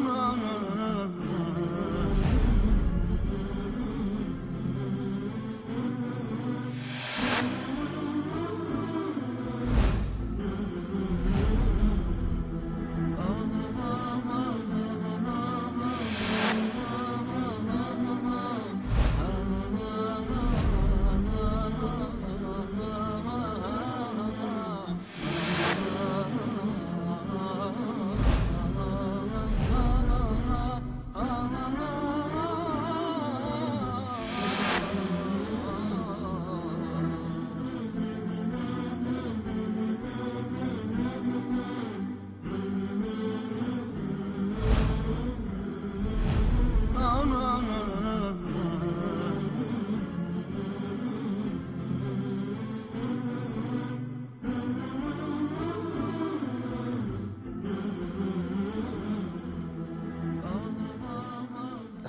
Assalamu alaikum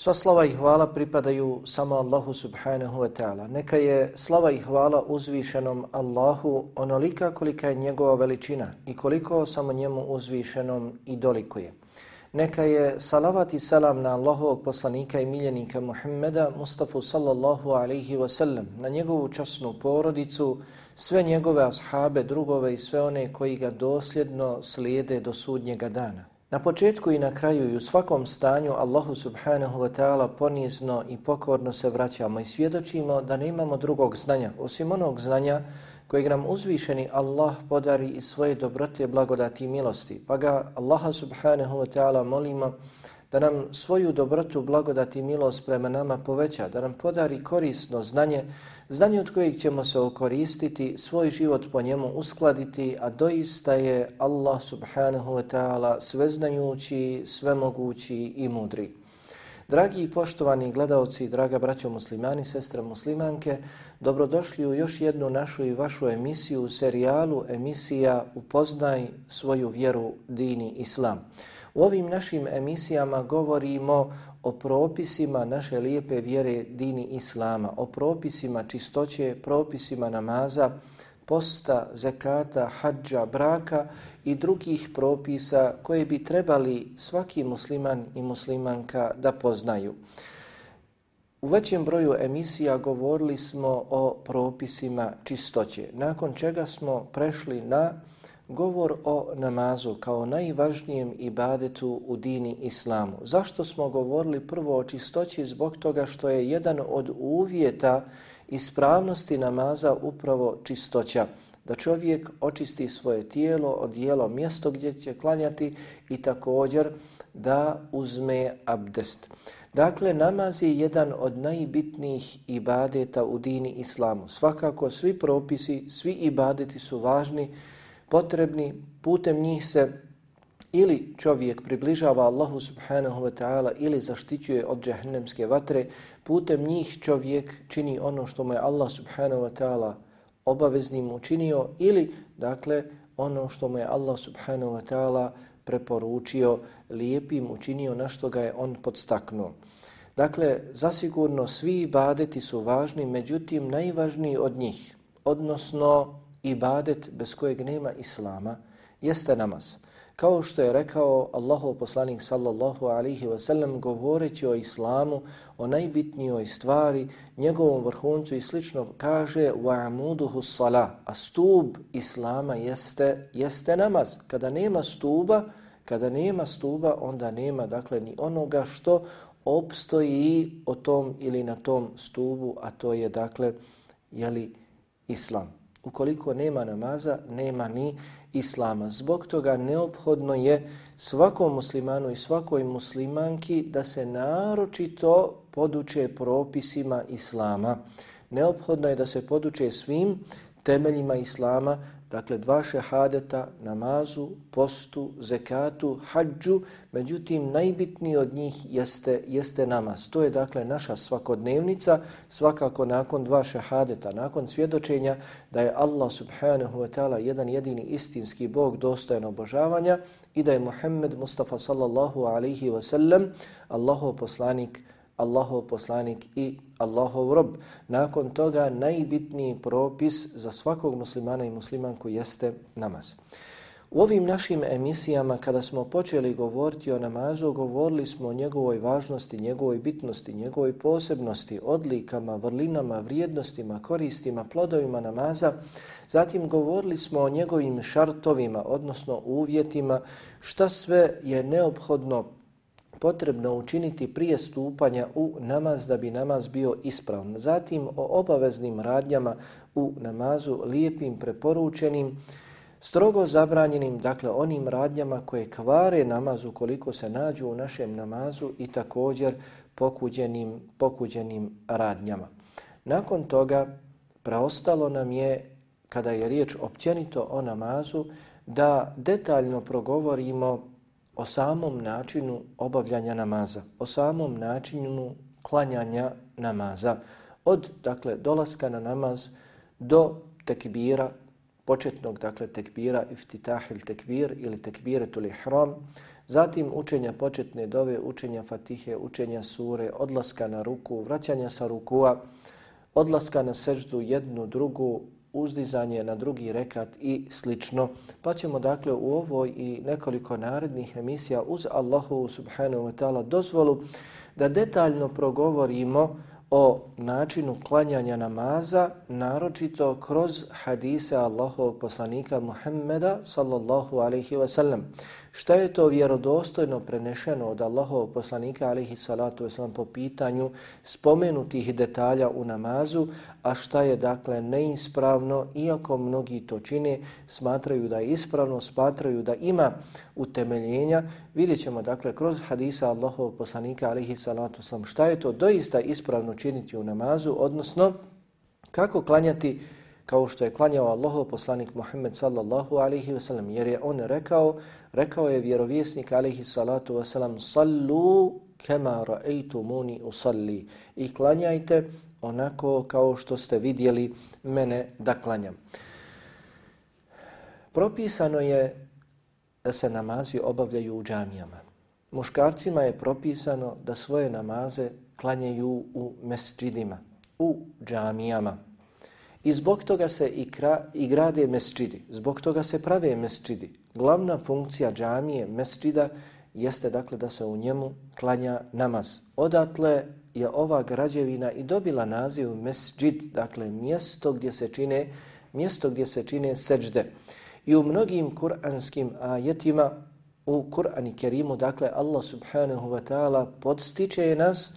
Sva slava i hvala pripadaju samo Allahu subhanahu wa ta'ala. Neka je slava i hvala uzvišenom Allahu onolika kolika je njegova veličina i koliko samo njemu uzvišenom i dolikuje. Neka je salavat i salam na Allahovog poslanika i miljenika Muhammeda Mustafa sallallahu alaihi wa sallam, na njegovu časnu porodicu, sve njegove ashabe, drugove i sve one koji ga dosljedno slijede do sudnjega dana. Na početku i na kraju i u svakom stanju Allahu subhanahu wa ta'ala ponizno i pokorno se vraćamo i svjedočimo da ne imamo drugog znanja osim onog znanja kojeg nam uzvišeni Allah podari iz svoje dobrote, blagodati i milosti. Pa ga Allaha subhanahu wa ta'ala molimo da nam svoju dobrotu, blagodati i milost prema nama poveća, da nam podari korisno znanje, znanje od kojeg ćemo se okoristiti, svoj život po njemu uskladiti, a doista je Allah subhanahu wa ta'ala sveznajući, svemogući i mudri. Dragi i poštovani gledalci, draga braćo muslimani, sestre muslimanke, dobrodošli u još jednu našu i vašu emisiju, serijalu emisija Upoznaj svoju vjeru, dini, islam. U ovim našim emisijama govorimo o propisima naše lijepe vjere dini Islama, o propisima čistoće, propisima namaza, posta, zekata, hađa, braka i drugih propisa koje bi trebali svaki musliman i muslimanka da poznaju. U većem broju emisija govorili smo o propisima čistoće, nakon čega smo prešli na govor o namazu kao najvažnijem ibadetu u dini islamu. Zašto smo govorili prvo o čistoći? Zbog toga što je jedan od uvjeta ispravnosti namaza upravo čistoća. Da čovjek očisti svoje tijelo, odijelo mjesto gdje će klanjati i također da uzme abdest. Dakle, namaz je jedan od najbitnijih ibadeta u dini islamu. Svakako svi propisi, svi ibadeti su važni, potrebni, putem njih se ili čovjek približava Allahu subhanahu wa ta'ala ili zaštićuje od džahnemske vatre, putem njih čovjek čini ono što mu je Allah subhanahu wa ta'ala obaveznim učinio ili dakle ono što mu je Allah subhanahu wa ta'ala preporučio lijepim učinio na što ga je on podstaknuo. Dakle, zasigurno svi ibadeti su važni, međutim najvažniji od njih, odnosno ibadet bez kojeg nema islama jeste namaz. Kao što je rekao Allahov poslanik sallallahu alaihi wa sallam govoreći o islamu, o najbitnijoj stvari, njegovom vrhuncu i slično kaže وَعَمُودُهُ sala, a stub islama jeste, jeste namaz. Kada nema stuba, kada nema stuba, onda nema dakle ni onoga što opstoji o tom ili na tom stubu, a to je dakle jeli, islam. Ukoliko nema namaza, nema ni islama. Zbog toga neophodno je svakom muslimanu i svakoj muslimanki da se naročito poduče propisima islama. Neophodno je da se poduče svim temeljima Islama, dakle dva šehadeta, namazu, postu, zekatu, hađu, međutim najbitniji od njih jeste, jeste namaz. To je dakle naša svakodnevnica, svakako nakon dva šehadeta, nakon svjedočenja da je Allah subhanahu wa ta'ala jedan jedini istinski Bog dostojan obožavanja i da je Muhammed Mustafa sallallahu alaihi wa sallam Allahov poslanik, Allahov poslanik i Allahov rob. Nakon toga najbitniji propis za svakog muslimana i muslimanku jeste namaz. U ovim našim emisijama kada smo počeli govoriti o namazu, govorili smo o njegovoj važnosti, njegovoj bitnosti, njegovoj posebnosti, odlikama, vrlinama, vrijednostima, koristima, plodovima namaza. Zatim govorili smo o njegovim šartovima, odnosno uvjetima, šta sve je neophodno potrebno učiniti prije stupanja u namaz da bi namaz bio ispravan. Zatim o obaveznim radnjama u namazu, lijepim, preporučenim, strogo zabranjenim, dakle onim radnjama koje kvare namaz ukoliko se nađu u našem namazu i također pokuđenim, pokuđenim radnjama. Nakon toga preostalo nam je, kada je riječ općenito o namazu, da detaljno progovorimo o samom načinu obavljanja namaza, o samom načinu klanjanja namaza. Od dakle dolaska na namaz do tekbira, početnog dakle tekbira, iftitah ili tekbir ili tekbiretul ihram, zatim učenja početne dove, učenja fatihe, učenja sure, odlaska na ruku, vraćanja sa rukua, odlaska na seždu jednu, drugu, uzdizanje na drugi rekat i slično. Pa ćemo dakle u ovoj i nekoliko narednih emisija uz Allahu subhanahu wa ta'ala dozvolu da detaljno progovorimo o načinu klanjanja namaza, naročito kroz hadise Allahovog poslanika Muhammeda sallallahu alaihi wa sallam. Šta je to vjerodostojno prenešeno od Allahovog poslanika alaihi salatu wasalam po pitanju spomenutih detalja u namazu, a šta je dakle neispravno, iako mnogi to čine, smatraju da je ispravno, smatraju da ima utemeljenja. Vidjet ćemo dakle kroz hadisa Allahovog poslanika alaihi salatu wasalam šta je to doista ispravno činiti u namazu, odnosno kako klanjati kao što je klanjao Allahov poslanik Muhammed sallallahu alaihi wasallam, jer je on rekao, rekao je vjerovjesnik alaihi salatu wasallam, sallu kema ra'eitu muni usalli i klanjajte onako kao što ste vidjeli mene da klanjam. Propisano je da se namazi obavljaju u džamijama. Muškarcima je propisano da svoje namaze klanjaju u mesđidima, u džamijama. I zbog toga se i, kra, i grade mesčidi, zbog toga se prave mesčidi. Glavna funkcija džamije, mesčida, jeste dakle da se u njemu klanja namaz. Odatle je ova građevina i dobila naziv mesčid, dakle mjesto gdje se čine, mjesto gdje se čine seđde. I u mnogim kuranskim ajetima, u Kur'ani Kerimu, dakle Allah subhanahu wa ta'ala podstiče nas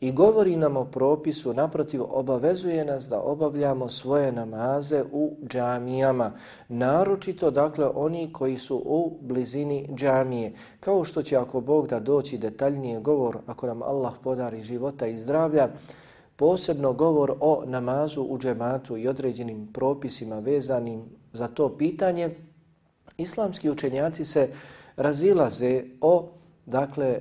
i govori nam o propisu, naprotiv obavezuje nas da obavljamo svoje namaze u džamijama, naročito dakle oni koji su u blizini džamije. Kao što će ako Bog da doći detaljnije govor, ako nam Allah podari života i zdravlja, posebno govor o namazu u džematu i određenim propisima vezanim za to pitanje, islamski učenjaci se razilaze o dakle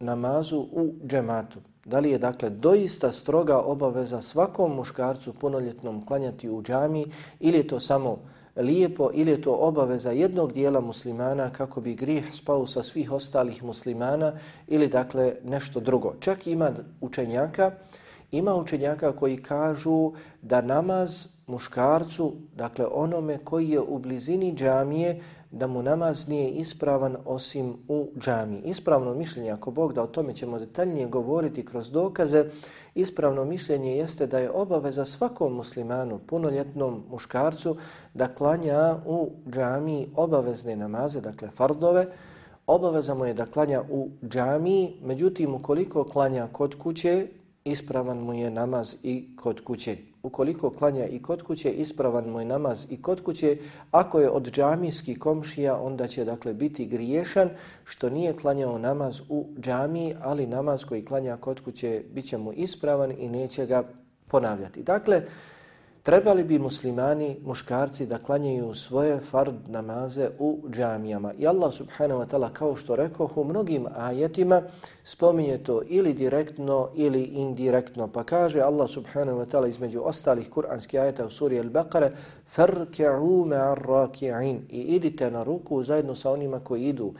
namazu u džematu. Da li je dakle doista stroga obaveza svakom muškarcu punoljetnom klanjati u džami ili je to samo lijepo ili je to obaveza jednog dijela muslimana kako bi grijeh spao sa svih ostalih muslimana ili dakle nešto drugo. Čak ima učenjaka, ima učenjaka koji kažu da namaz muškarcu, dakle onome koji je u blizini džamije, da mu namaz nije ispravan osim u džami. Ispravno mišljenje, ako Bog da o tome ćemo detaljnije govoriti kroz dokaze, ispravno mišljenje jeste da je obaveza svakom muslimanu, punoljetnom muškarcu, da klanja u džami obavezne namaze, dakle fardove, obaveza mu je da klanja u džami, međutim ukoliko klanja kod kuće, ispravan mu je namaz i kod kuće ukoliko klanja i kod kuće, ispravan moj namaz i kod kuće, ako je od džamijski komšija, onda će dakle biti griješan što nije klanjao namaz u džamiji, ali namaz koji klanja kod kuće bit će mu ispravan i neće ga ponavljati. Dakle, Trebali bi muslimani, muškarci, da klanjaju svoje fard namaze u džamijama. I Allah subhanahu wa ta'ala, kao što rekao, u mnogim ajetima spominje to ili direktno ili indirektno. Pa kaže Allah subhanahu wa ta'ala između ostalih kuranskih ajeta u suri Al-Baqara فَرْكَعُوا مَعَ الرَّاكِعِينَ I idite na ruku zajedno sa onima koji idu.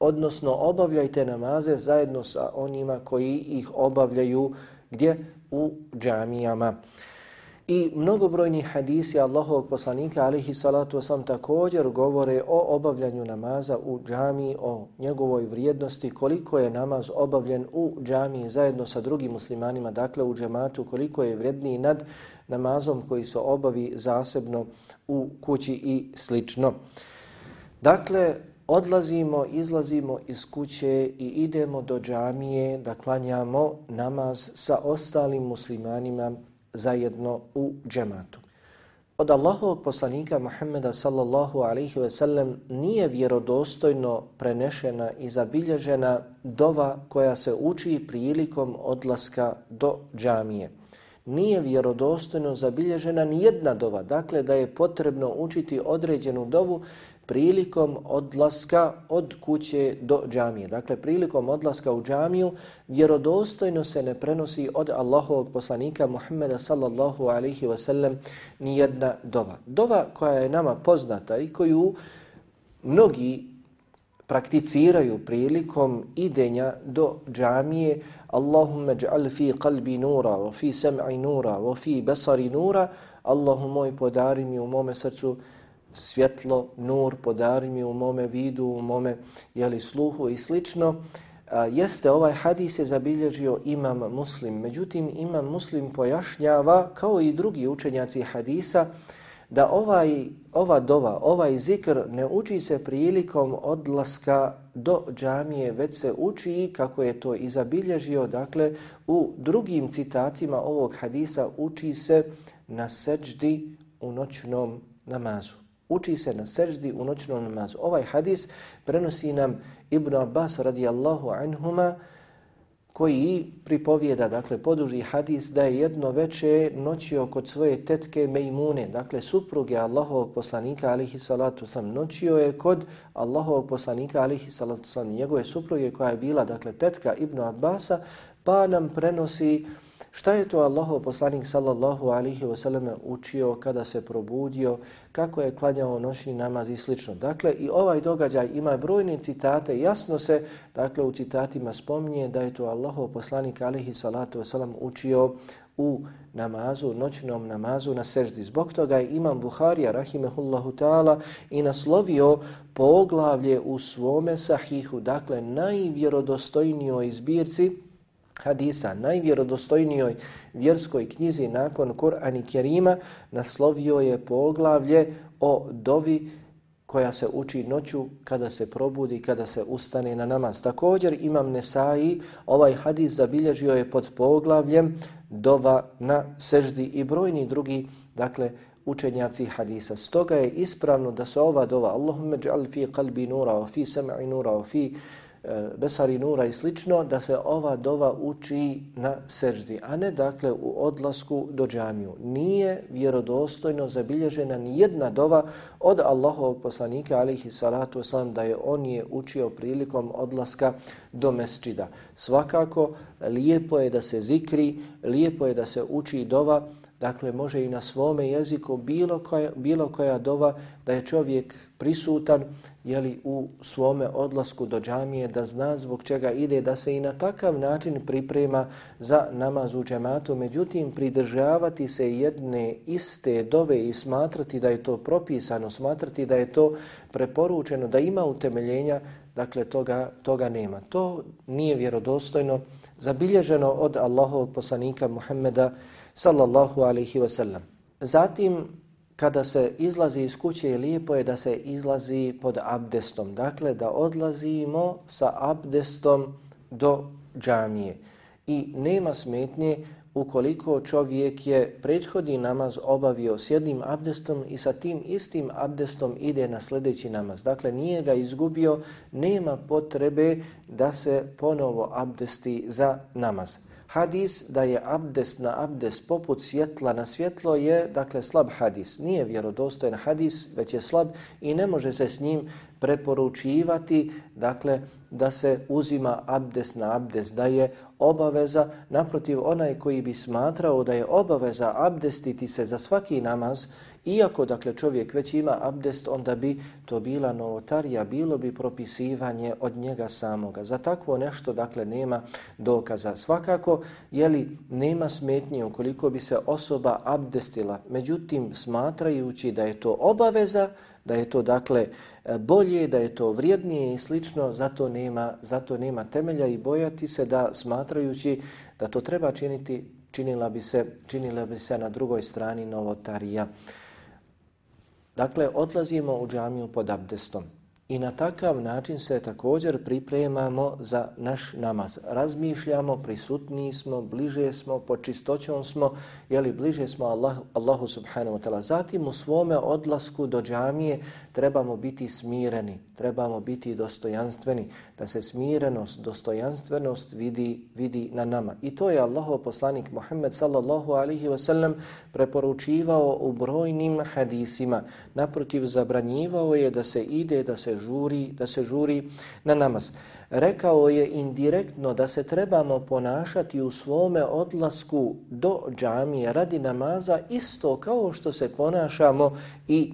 Odnosno, obavljajte namaze zajedno sa onima koji ih obavljaju gdje? U džamijama. I mnogobrojni hadisi Allahovog poslanika alihi salatu wasalam također govore o obavljanju namaza u džami, o njegovoj vrijednosti, koliko je namaz obavljen u džami zajedno sa drugim muslimanima, dakle u džematu, koliko je vredniji nad namazom koji se obavi zasebno u kući i slično. Dakle, odlazimo, izlazimo iz kuće i idemo do džamije da klanjamo namaz sa ostalim muslimanima zajedno u džematu. Od Allahovog poslanika Muhammeda sallallahu alaihi ve sellem nije vjerodostojno prenešena i zabilježena dova koja se uči prilikom odlaska do džamije. Nije vjerodostojno zabilježena ni jedna dova, dakle da je potrebno učiti određenu dovu prilikom odlaska od kuće do džamije. Dakle, prilikom odlaska u džamiju vjerodostojno se ne prenosi od Allahovog poslanika Muhammeda sallallahu alaihi wa sallam ni dova. Dova koja je nama poznata i koju mnogi prakticiraju prilikom idenja do džamije Allahumma ja'al fi qalbi nura wa fi sam'i nura wa fi basari nura Allahu moj podari mi u mome srcu svjetlo, nur, podari mi u mome vidu, u mome jeli, sluhu i slično. A, jeste, ovaj hadis je zabilježio imam muslim. Međutim, imam muslim pojašnjava, kao i drugi učenjaci hadisa, da ovaj, ova dova, ovaj zikr ne uči se prilikom odlaska do džamije, već se uči kako je to i zabilježio, dakle, u drugim citatima ovog hadisa uči se na seđdi u noćnom namazu uči se na seždi u noćnom namazu. Ovaj hadis prenosi nam Ibn Abbas radijallahu anhuma koji pripovijeda, dakle, poduži hadis da je jedno veče noćio kod svoje tetke Mejmune, dakle, supruge Allahovog poslanika, alihi salatu sam, noćio je kod Allahovog poslanika, alihi salatu sam, njegove supruge koja je bila, dakle, tetka Ibn Abbasa, pa nam prenosi Šta je to Allahov poslanik sallallahu alihi wasallam učio kada se probudio, kako je klanjao noćni namaz i slično. Dakle, i ovaj događaj ima brojne citate, jasno se dakle u citatima spominje da je to Allahov poslanik alihi salatu wasallam učio u namazu, noćnom namazu na seždi. Zbog toga je imam Buharija, rahimehullahu ta'ala, i naslovio poglavlje u svome sahihu, dakle najvjerodostojnijoj zbirci, hadisa, najvjerodostojnijoj vjerskoj knjizi nakon Kur'an i Kerima, naslovio je poglavlje o dovi koja se uči noću kada se probudi, kada se ustane na namaz. Također imam Nesai, ovaj hadis zabilježio je pod poglavljem dova na seždi i brojni drugi, dakle, učenjaci hadisa. Stoga je ispravno da se ova dova Allahumma dž'al fi qalbi nura wa fi sam'i nura wa fi E, Besari Nura i slično, da se ova dova uči na seždi, a ne dakle u odlasku do džamiju. Nije vjerodostojno zabilježena ni jedna dova od Allahovog poslanika alihi salatu wasalam da je on je učio prilikom odlaska do mesčida. Svakako, lijepo je da se zikri, lijepo je da se uči dova, Dakle, može i na svome jeziku bilo koja, bilo koja dova da je čovjek prisutan jeli, u svome odlasku do džamije, da zna zbog čega ide, da se i na takav način priprema za namaz u džematu. Međutim, pridržavati se jedne iste dove i smatrati da je to propisano, smatrati da je to preporučeno, da ima utemeljenja, dakle, toga, toga nema. To nije vjerodostojno, zabilježeno od Allahovog poslanika Muhammeda sallallahu alaihi wasallam. Zatim, kada se izlazi iz kuće, lijepo je da se izlazi pod abdestom. Dakle, da odlazimo sa abdestom do džamije. I nema smetnje ukoliko čovjek je prethodni namaz obavio s jednim abdestom i sa tim istim abdestom ide na sljedeći namaz. Dakle, nije ga izgubio, nema potrebe da se ponovo abdesti za namaz. Hadis da je abdest na abdest poput svjetla na svjetlo je dakle slab hadis. Nije vjerodostojen hadis, već je slab i ne može se s njim preporučivati dakle da se uzima abdest na abdest, da je obaveza, naprotiv onaj koji bi smatrao da je obaveza abdestiti se za svaki namaz, Iako, dakle, čovjek već ima abdest, onda bi to bila novotarija, bilo bi propisivanje od njega samoga. Za takvo nešto, dakle, nema dokaza. Svakako, jeli, nema smetnje ukoliko bi se osoba abdestila, međutim, smatrajući da je to obaveza, da je to, dakle, bolje, da je to vrijednije i slično, zato nema, zato nema temelja i bojati se da smatrajući da to treba činiti, činila bi se, činila bi se na drugoj strani novotarija. Dakle, odlazimo u džamiju pod abdestom. I na takav način se također pripremamo za naš namaz. Razmišljamo, prisutni smo, bliže smo, pod čistoćom smo, jeli bliže smo Allah, Allahu subhanahu wa ta'ala. Zatim u svome odlasku do džamije trebamo biti smireni, trebamo biti dostojanstveni, da se smirenost, dostojanstvenost vidi, vidi na nama. I to je Allahov poslanik Muhammed sallallahu alihi wasallam preporučivao u brojnim hadisima. Naprotiv, zabranjivao je da se ide, da se žuri, da se žuri na namaz. Rekao je indirektno da se trebamo ponašati u svome odlasku do džamije radi namaza isto kao što se ponašamo i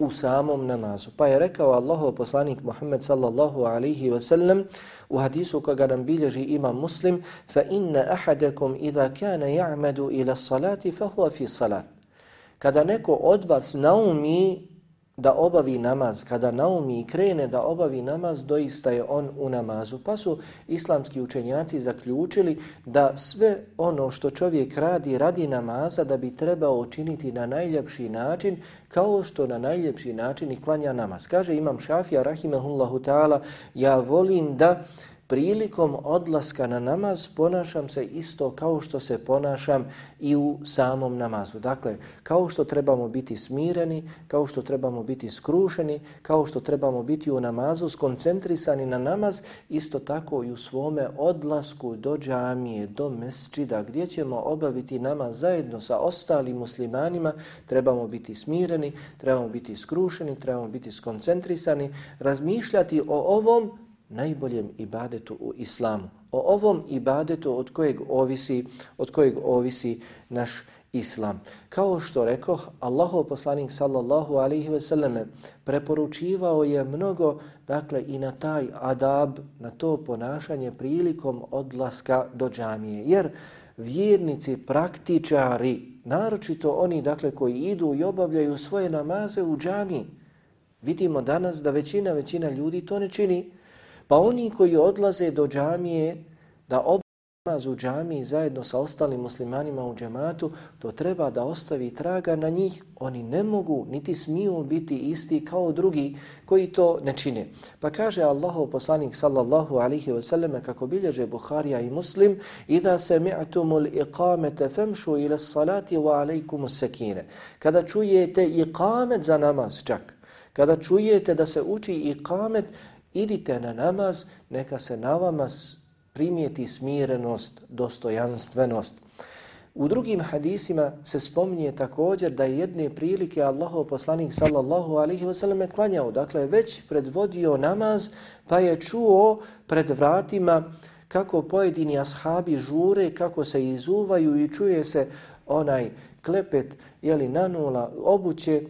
u samom namazu. Pa je rekao Allahov poslanik Muhammed sallallahu alaihi ve sellem u hadisu koga nam bilježi ima muslim fa inna ahadakum idha kana ja'madu ila salati fa huwa fi salat. Kada neko od vas naumi da obavi namaz, kada naumi i krene da obavi namaz, doista je on u namazu. Pa su islamski učenjaci zaključili da sve ono što čovjek radi, radi namaza da bi trebao učiniti na najljepši način, kao što na najljepši način i klanja namaz. Kaže imam Šafija, rahimahullahu ta'ala, ja volim da prilikom odlaska na namaz ponašam se isto kao što se ponašam i u samom namazu. Dakle, kao što trebamo biti smireni, kao što trebamo biti skrušeni, kao što trebamo biti u namazu skoncentrisani na namaz, isto tako i u svome odlasku do džamije, do mesčida, gdje ćemo obaviti namaz zajedno sa ostalim muslimanima, trebamo biti smireni, trebamo biti skrušeni, trebamo biti skoncentrisani, razmišljati o ovom najboljem ibadetu u islamu. O ovom ibadetu od kojeg ovisi, od kojeg ovisi naš islam. Kao što rekao, Allahov poslanik sallallahu alaihi ve selleme preporučivao je mnogo dakle i na taj adab, na to ponašanje prilikom odlaska do džamije. Jer vjernici, praktičari, naročito oni dakle koji idu i obavljaju svoje namaze u džamiji, vidimo danas da većina, većina ljudi to ne čini. Pa oni koji odlaze do džamije da obmazu džamiji zajedno sa ostalim muslimanima u džematu, to treba da ostavi traga na njih. Oni ne mogu niti smiju biti isti kao drugi koji to ne čine. Pa kaže Allahov poslanik sallallahu alihi wasallam kako bilježe Buharija i Muslim i da se mi'tumul iqamete femšu ila salati wa alaikumu sekine. Kada čujete iqamet za namaz čak, kada čujete da se uči iqamet, idite na namaz, neka se na vama primijeti smirenost, dostojanstvenost. U drugim hadisima se spominje također da je jedne prilike Allahov poslanik sallallahu alaihi wa sallam klanjao. Dakle, već predvodio namaz pa je čuo pred vratima kako pojedini ashabi žure, kako se izuvaju i čuje se onaj klepet jeli, nanula obuće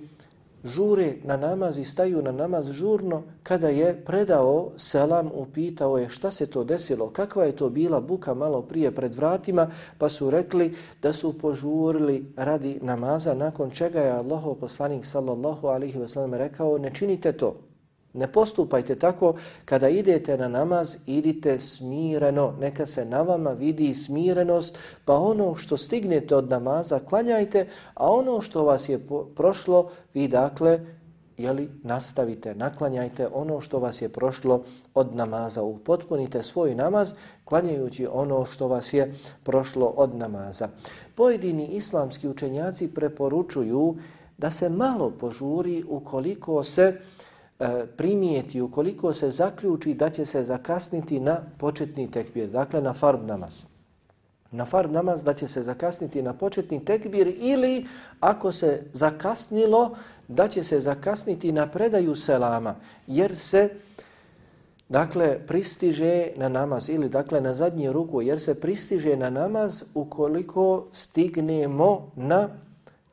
žure na namaz i staju na namaz žurno, kada je predao selam, upitao je šta se to desilo, kakva je to bila buka malo prije pred vratima, pa su rekli da su požurili radi namaza, nakon čega je Allahov poslanik sallallahu alihi wasallam rekao, ne činite to, Ne postupajte tako kada idete na namaz, idite smireno, neka se na vama vidi smirenost, pa ono što stignete od namaza klanjajte, a ono što vas je prošlo, vi dakle, jeli, nastavite, naklanjajte ono što vas je prošlo od namaza. Upotpunite svoj namaz klanjajući ono što vas je prošlo od namaza. Pojedini islamski učenjaci preporučuju da se malo požuri ukoliko se uh, E, primijeti ukoliko se zaključi da će se zakasniti na početni tekbir, dakle na fard namaz. na fard namaz da će se zakasniti na početni tekbir ili ako se zakasnilo da će se zakasniti na predaju selama jer se dakle pristiže na namaz ili dakle na zadnji ruku jer se pristiže na namaz ukoliko stignemo na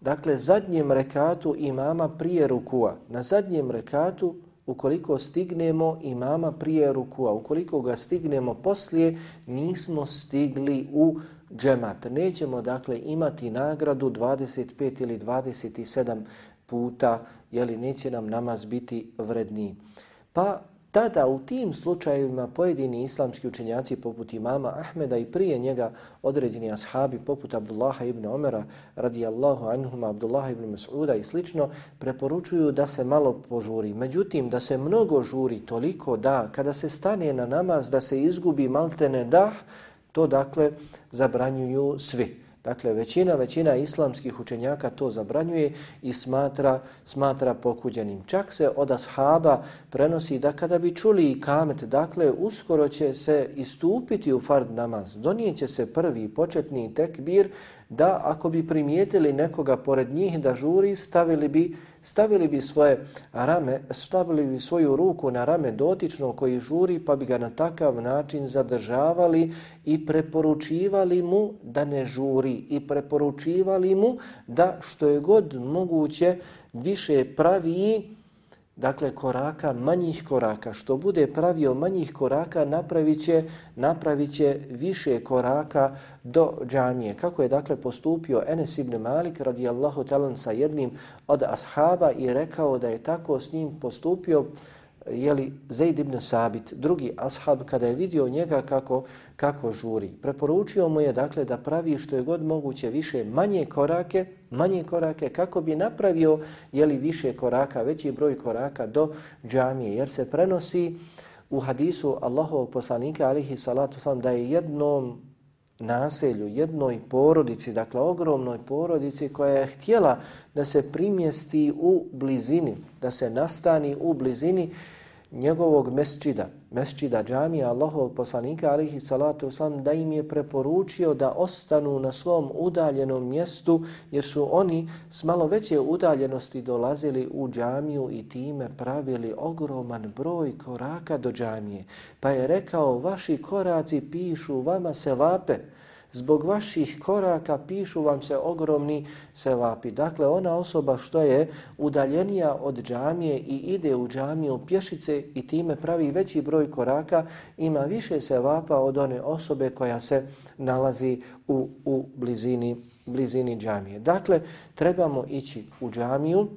dakle zadnjem rekatu imama prije rukua na zadnjem rekatu ukoliko stignemo imama prije rukua, ukoliko ga stignemo poslije, nismo stigli u džemat. Nećemo dakle imati nagradu 25 ili 27 puta, jeli neće nam namaz biti vredniji. Pa tada u tim slučajevima pojedini islamski učenjaci poput imama Ahmeda i prije njega određeni ashabi poput Abdullaha ibn Omera radijallahu anhuma, Abdullaha ibn Mas'uda i slično preporučuju da se malo požuri. Međutim, da se mnogo žuri toliko da kada se stane na namaz da se izgubi maltene dah, to dakle zabranjuju svi. Dakle, većina, većina islamskih učenjaka to zabranjuje i smatra, smatra pokuđenim. Čak se od ashaba prenosi da kada bi čuli i kamet, dakle, uskoro će se istupiti u fard namaz, donijeće se prvi početni tekbir, da ako bi primijetili nekoga pored njih da žuri, stavili bi stavili bi svoje rame, stavili bi svoju ruku na rame dotičnog koji žuri pa bi ga na takav način zadržavali i preporučivali mu da ne žuri i preporučivali mu da što je god moguće više pravi dakle koraka, manjih koraka. Što bude pravio manjih koraka, napravit će, napravit će više koraka do džamije. Kako je dakle postupio Enes ibn Malik radijallahu talan sa jednim od ashaba i rekao da je tako s njim postupio jeli Zaid ibn Sabit, drugi ashab, kada je vidio njega kako, kako žuri. Preporučio mu je dakle da pravi što je god moguće više manje korake, manje korake kako bi napravio jeli više koraka, veći broj koraka do džamije. Jer se prenosi u hadisu Allahovog poslanika alihi salatu sam da je jednom naselju, jednoj porodici, dakle ogromnoj porodici koja je htjela da se primjesti u blizini, da se nastani u blizini njegovog mesčida, mesčida džamija Allahovog poslanika alihi salatu wasalam da im je preporučio da ostanu na svom udaljenom mjestu jer su oni s malo veće udaljenosti dolazili u džamiju i time pravili ogroman broj koraka do džamije. Pa je rekao vaši koraci pišu vama se vape zbog vaših koraka pišu vam se ogromni sevapi. Dakle, ona osoba što je udaljenija od džamije i ide u džamiju pješice i time pravi veći broj koraka, ima više sevapa od one osobe koja se nalazi u, u blizini, blizini džamije. Dakle, trebamo ići u džamiju,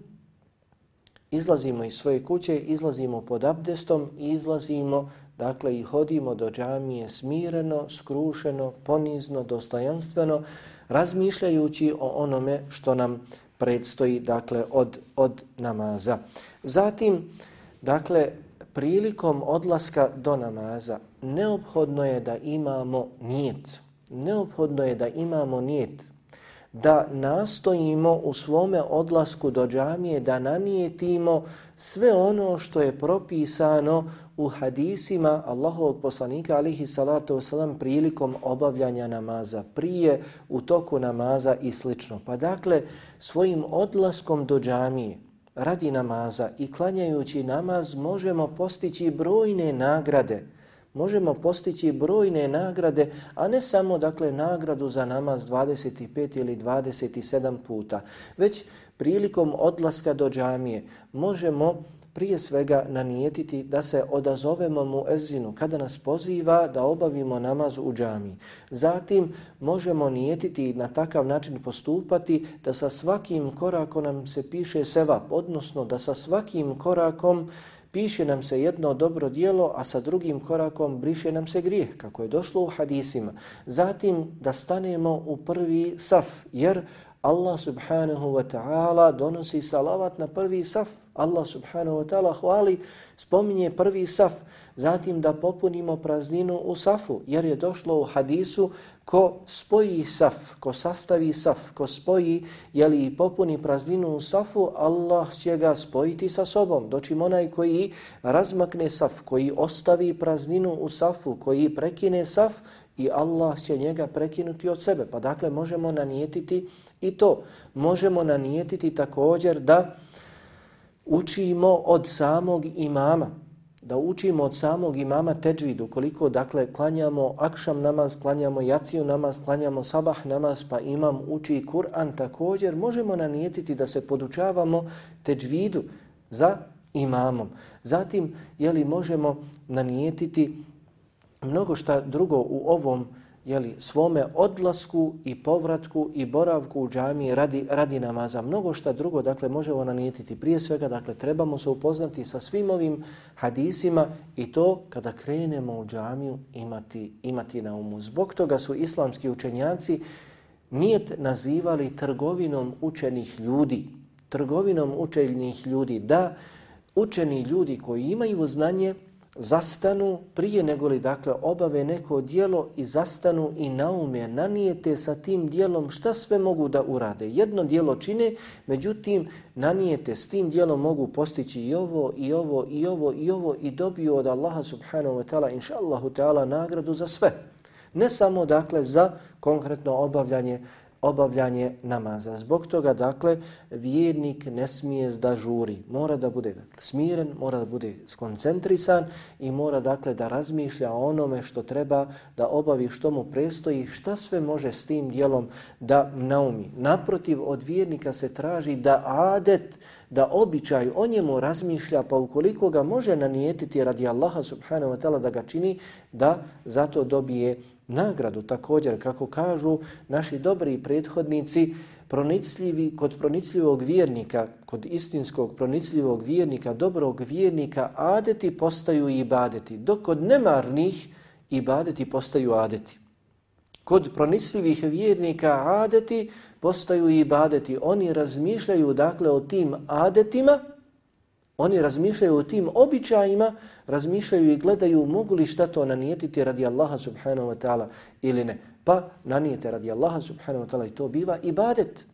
izlazimo iz svoje kuće, izlazimo pod abdestom i izlazimo Dakle, i hodimo do džamije smireno, skrušeno, ponizno, dostojanstveno, razmišljajući o onome što nam predstoji dakle, od, od namaza. Zatim, dakle, prilikom odlaska do namaza, neophodno je da imamo nijet. Neophodno je da imamo nijet da nastojimo u svome odlasku do džamije da nanijetimo sve ono što je propisano u hadisima Allahovog poslanika alihi salatu wasalam prilikom obavljanja namaza, prije u toku namaza i slično. Pa dakle, svojim odlaskom do džamije radi namaza i klanjajući namaz možemo postići brojne nagrade, možemo postići brojne nagrade, a ne samo dakle nagradu za namaz 25 ili 27 puta, već prilikom odlaska do džamije možemo prije svega nanijetiti da se odazovemo mu ezinu kada nas poziva da obavimo namaz u džami. Zatim možemo nijetiti i na takav način postupati da sa svakim korakom nam se piše sevap, odnosno da sa svakim korakom piše nam se jedno dobro dijelo, a sa drugim korakom briše nam se grijeh, kako je došlo u hadisima. Zatim da stanemo u prvi saf, jer Allah subhanahu wa ta'ala donosi salavat na prvi saf. Allah subhanahu wa ta'ala hvali, spominje prvi saf, zatim da popunimo prazninu u safu, jer je došlo u hadisu ko spoji saf, ko sastavi saf, ko spoji jeli, i popuni prazninu u safu, Allah će ga spojiti sa sobom. Dočim onaj koji razmakne saf, koji ostavi prazninu u safu, koji prekine saf, i Allah će njega prekinuti od sebe. Pa dakle možemo nanijetiti i to. Možemo nanijetiti također da učimo od samog imama da učimo od samog imama teđvidu, koliko dakle klanjamo akšam namaz, klanjamo jaciju namaz, klanjamo sabah namaz, pa imam uči Kur'an također, možemo nanijetiti da se podučavamo teđvidu za imamom. Zatim, je li možemo nanijetiti mnogo šta drugo u ovom jeli, svome odlasku i povratku i boravku u džamiji radi, radi namaza. Mnogo šta drugo, dakle, možemo nanijetiti. Prije svega, dakle, trebamo se upoznati sa svim ovim hadisima i to kada krenemo u džamiju imati, imati na umu. Zbog toga su islamski učenjaci nijet nazivali trgovinom učenih ljudi. Trgovinom učenih ljudi. Da, učeni ljudi koji imaju znanje, zastanu prije nego li dakle obave neko dijelo i zastanu i naume, nanijete sa tim dijelom šta sve mogu da urade. Jedno dijelo čine, međutim nanijete s tim dijelom mogu postići i ovo, i ovo, i ovo, i ovo i dobiju od Allaha subhanahu wa ta'ala, inša Allahu ta'ala, nagradu za sve. Ne samo dakle za konkretno obavljanje obavljanje namaza. Zbog toga, dakle, vjernik ne smije da žuri. Mora da bude smiren, mora da bude skoncentrisan i mora, dakle, da razmišlja o onome što treba da obavi, što mu prestoji, šta sve može s tim dijelom da naumi. Naprotiv, od vjernika se traži da adet, da običaj o njemu razmišlja, pa ukoliko ga može nanijetiti radi Allaha subhanahu wa ta'ala da ga čini, da zato dobije nagradu također, kako kažu naši dobri prethodnici, pronicljivi, kod pronicljivog vjernika, kod istinskog pronicljivog vjernika, dobrog vjernika, adeti postaju i ibadeti, dok kod nemarnih ibadeti postaju adeti. Kod pronicljivih vjernika adeti postaju ibadeti. Oni razmišljaju dakle o tim adetima, Oni razmišljaju o tim običajima, razmišljaju i gledaju mogu li šta to nanijetiti radi Allaha subhanahu wa ta'ala ili ne. Pa nanijete radi Allaha subhanahu wa ta'ala i to biva ibadet.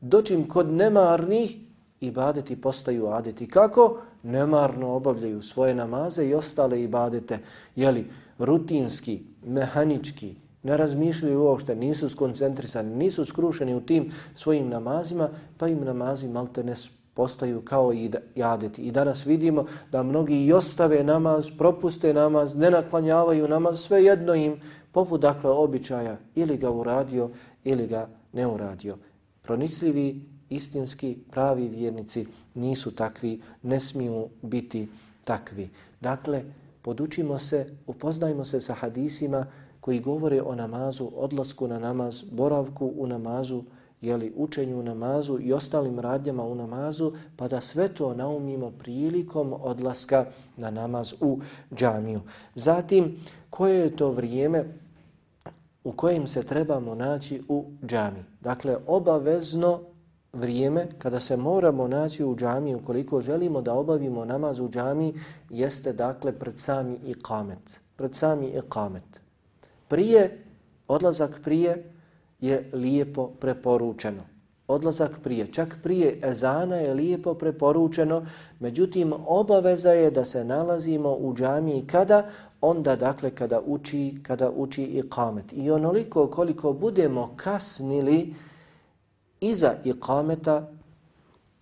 Dočim kod nemarnih ibadeti postaju adeti. Kako? Nemarno obavljaju svoje namaze i ostale ibadete. Jeli, rutinski, mehanički, ne razmišljaju uopšte, nisu skoncentrisani, nisu skrušeni u tim svojim namazima, pa im namazi malte ne postaju kao i jadeti. I danas vidimo da mnogi i ostave namaz, propuste namaz, ne naklanjavaju namaz, sve jedno im, poput dakle običaja, ili ga uradio, ili ga ne uradio. Pronisljivi, istinski, pravi vjernici nisu takvi, ne smiju biti takvi. Dakle, podučimo se, upoznajmo se sa hadisima koji govore o namazu, odlasku na namaz, boravku u namazu, jeli, učenju u namazu i ostalim radnjama u namazu, pa da sve to naumimo prilikom odlaska na namaz u džamiju. Zatim, koje je to vrijeme u kojem se trebamo naći u džami? Dakle, obavezno vrijeme kada se moramo naći u džami ukoliko želimo da obavimo namaz u džami jeste dakle pred sami ikamet. Pred sami ikamet. Prije, odlazak prije, je lijepo preporučeno. Odlazak prije, čak prije ezana je lijepo preporučeno, međutim obaveza je da se nalazimo u džamiji kada? Onda dakle kada uči, kada uči ikamet. I onoliko koliko budemo kasnili iza ikameta,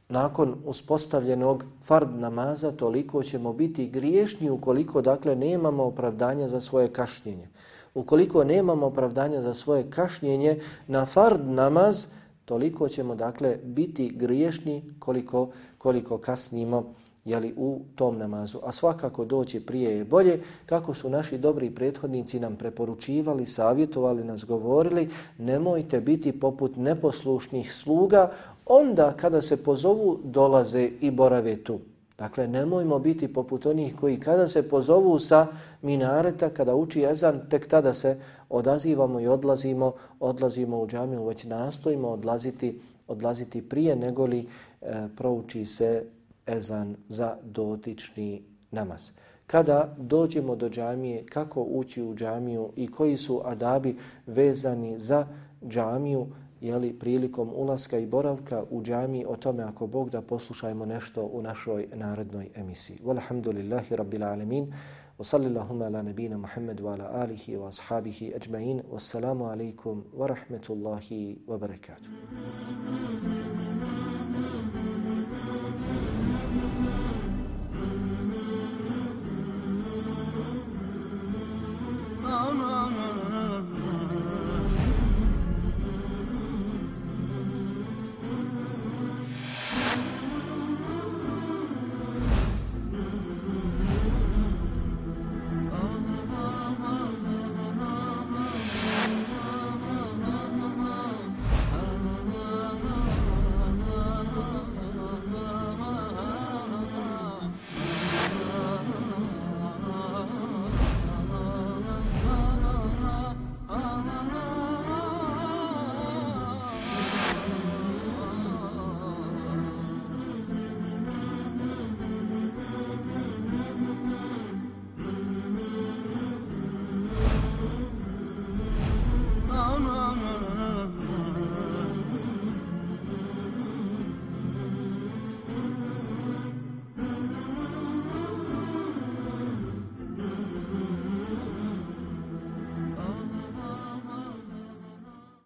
nakon uspostavljenog fard namaza, toliko ćemo biti griješni ukoliko dakle nemamo opravdanja za svoje kašnjenje ukoliko nemamo opravdanja za svoje kašnjenje na fard namaz, toliko ćemo dakle biti griješni koliko, koliko kasnimo jeli, u tom namazu. A svakako doći prije je bolje, kako su naši dobri prethodnici nam preporučivali, savjetovali, nas govorili, nemojte biti poput neposlušnih sluga, onda kada se pozovu dolaze i borave tu. Dakle, nemojmo biti poput onih koji kada se pozovu sa minareta, kada uči jezan, tek tada se odazivamo i odlazimo, odlazimo u džamiju, već nastojimo odlaziti, odlaziti prije nego li e, prouči se ezan za dotični namaz. Kada dođemo do džamije, kako ući u džamiju i koji su adabi vezani za džamiju, jeli, prilikom ulaska i boravka u džami o tome ako Bog da poslušajmo nešto u našoj narodnoj emisiji. Walhamdulillahi rabbil alemin, wa sallillahuma ala nebina Muhammedu wa ala alihi wa ashabihi ajma'in, wassalamu alaikum wa rahmetullahi wa barakatuh.